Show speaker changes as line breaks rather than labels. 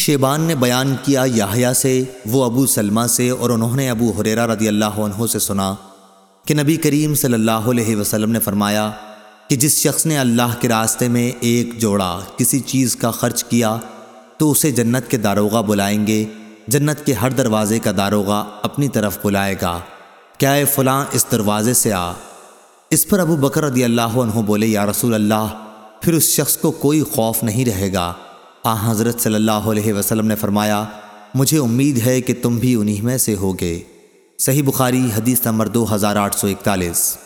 Shiban نے بیان کیا یاہیا سے، وہ ابو سلمہ سے اور انہوں نے ابو حریرہ رضی اللہ عنہ سے سنا کہ نبی کریم صلی اللہ علیہ وسلم نے فرمایا کہ جس شخص نے اللہ کے راستے میں ایک جوڑا کسی چیز کا خرچ کیا تو اسے جنت کے داروغہ بلائیں گے، جنت کے ہر دروازے کا داروغہ اپنی طرف بلائے گا۔ کیا اے فلاں اس دروازے سے آ۔ اس پر ابو بکر رضی اللہ عنہ بولے، یا رسول اللہ، پھر اس شخص کو کوئی خوف نہیں رہے گا۔ آ، حضرت صلی اللہ علیہ وسلم نے فرمایا، مجھے امید ہے کہ تم بھی انہی میں سے ہوگے۔ صحیح بخاری حدیث نمبر دو ہزار آٹھ سو اکتالیس۔